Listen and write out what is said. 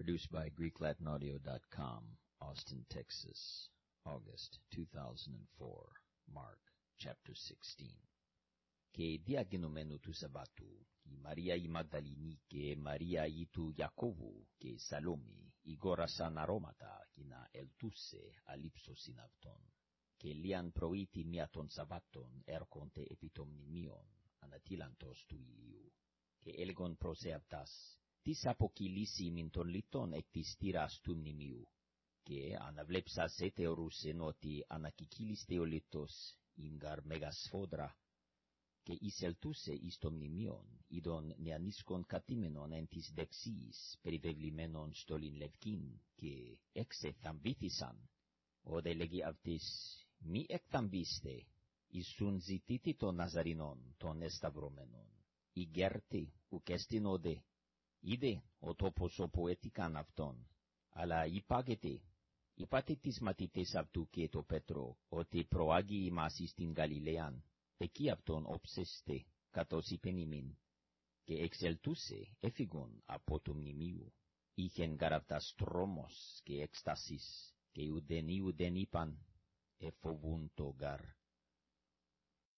Produced by GreekLatinAudio.com, Austin, Texas, August 2004. Mark chapter 16. Και διαγενομένου του Σαββάτου, η Μαρία η Μαγδαληνή και Μαρία η του Ιακώβου και Σαλόμη ηγόρασαν αρώματα και να ελτούσε αλήψωσιν αυτόν. Και λίαν πρωίτη μία των Σαββάτων έρχονται επί των μνημείων, ανατήλαντος του ηλίου. Και έλεγον προς εαυτάς, της αποκυλήσει μην των λιτών εκ της τύρας του μνημείου. Και αναβλέψας ετεωρούσεν ότι ανακυκύλιστε ο λιτός, ήμγαρ μεγασφόδρα, και εισελτούσε εις το μνημείον, είδον νεανίσκον κατήμενον εν της δεξίης, περιβεβλημένον στολήν λευκήν, και εξεθαμβήθησαν. Όδε λέγει αυτής, μη εκθαμβήστε, Ισουν ζητήτη των Ναζαρινών, των εσταυρωμένων. Η γέρτη, ουκ εστιν όδε, είδε ο τόπος όπου έτικαν αυτόν, αλλά υπάγεται, είπατε τις μαθητές αυτού και το Πέτρο, ότι προάγει ημάς εις την Γαλιλαίαν, εκεί αυτόν όψεστε, κατός είπεν ημίν, και εξελτούσε έφυγον από το μνημείου. Είχεν γαραυτάς τρόμος και εκστάσεις, και ουδεν Ιουδεν είπαν, εφοβούν το γαρ.